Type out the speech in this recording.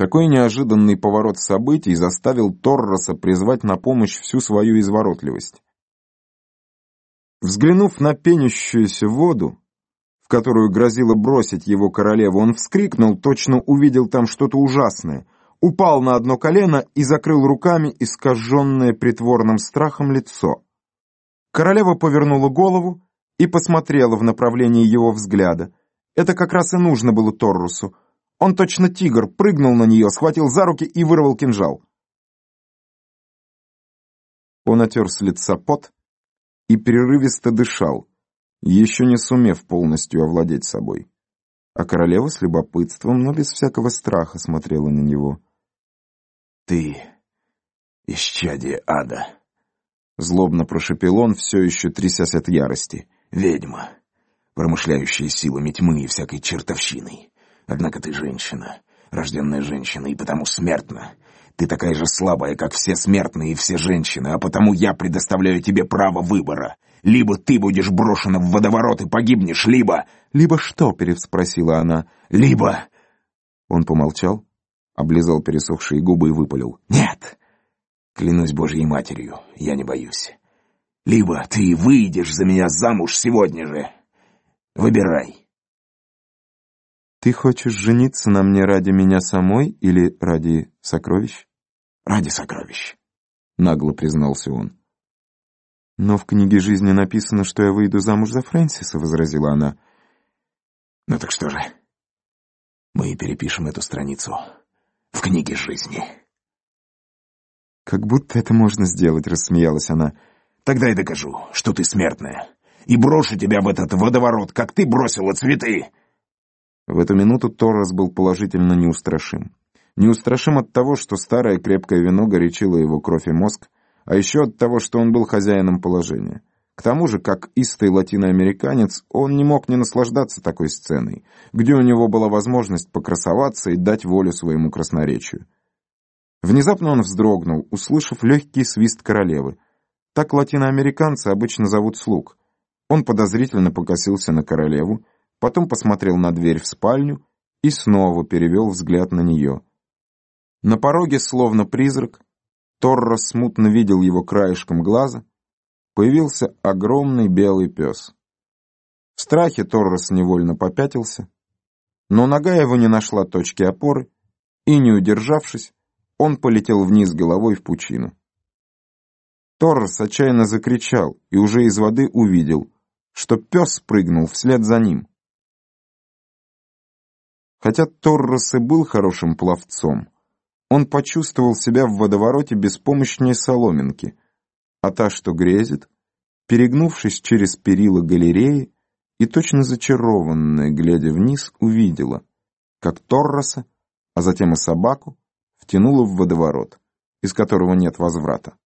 Такой неожиданный поворот событий заставил Торроса призвать на помощь всю свою изворотливость. Взглянув на пенящуюся воду, в которую грозило бросить его королеву, он вскрикнул, точно увидел там что-то ужасное, упал на одно колено и закрыл руками искаженное притворным страхом лицо. Королева повернула голову и посмотрела в направлении его взгляда. Это как раз и нужно было Торрусу. Он точно тигр, прыгнул на нее, схватил за руки и вырвал кинжал. Он отер с лица пот и прерывисто дышал, еще не сумев полностью овладеть собой. А королева с любопытством, но без всякого страха смотрела на него. «Ты — исчадие ада!» Злобно прошепел он, все еще трясясь от ярости. «Ведьма, промышляющая силами тьмы и всякой чертовщиной. Однако ты женщина, рожденная женщина, и потому смертна. Ты такая же слабая, как все смертные и все женщины, а потому я предоставляю тебе право выбора. Либо ты будешь брошена в водоворот и погибнешь, либо...» «Либо что?» — переспросила она. «Либо...» Он помолчал, облизал пересохшие губы и выпалил. «Нет! Клянусь Божьей матерью, я не боюсь. Либо ты выйдешь за меня замуж сегодня же. Выбирай. Ты хочешь жениться на мне ради меня самой или ради сокровищ? Ради сокровищ, нагло признался он. Но в книге жизни написано, что я выйду замуж за Фрэнсиса, возразила она. Ну так что же? Мы перепишем эту страницу в книге жизни. «Как будто это можно сделать», — рассмеялась она. «Тогда я докажу, что ты смертная, и брошу тебя в этот водоворот, как ты бросила цветы!» В эту минуту Торрес был положительно неустрашим. Неустрашим от того, что старое крепкое вино горячило его кровь и мозг, а еще от того, что он был хозяином положения. К тому же, как истый латиноамериканец, он не мог не наслаждаться такой сценой, где у него была возможность покрасоваться и дать волю своему красноречию. Внезапно он вздрогнул, услышав легкий свист королевы. Так латиноамериканцы обычно зовут слуг. Он подозрительно покосился на королеву, потом посмотрел на дверь в спальню и снова перевел взгляд на нее. На пороге, словно призрак, Торро смутно видел его краешком глаза, появился огромный белый пес. В страхе Торрос невольно попятился, но нога его не нашла точки опоры, и, не удержавшись, он полетел вниз головой в пучину. Торрес отчаянно закричал и уже из воды увидел, что пес прыгнул вслед за ним. Хотя Торрес и был хорошим пловцом, он почувствовал себя в водовороте беспомощнее соломинки, а та, что грезит, перегнувшись через перила галереи и точно зачарованная, глядя вниз, увидела, как Торроса, а затем и собаку, втянуло в водоворот, из которого нет возврата.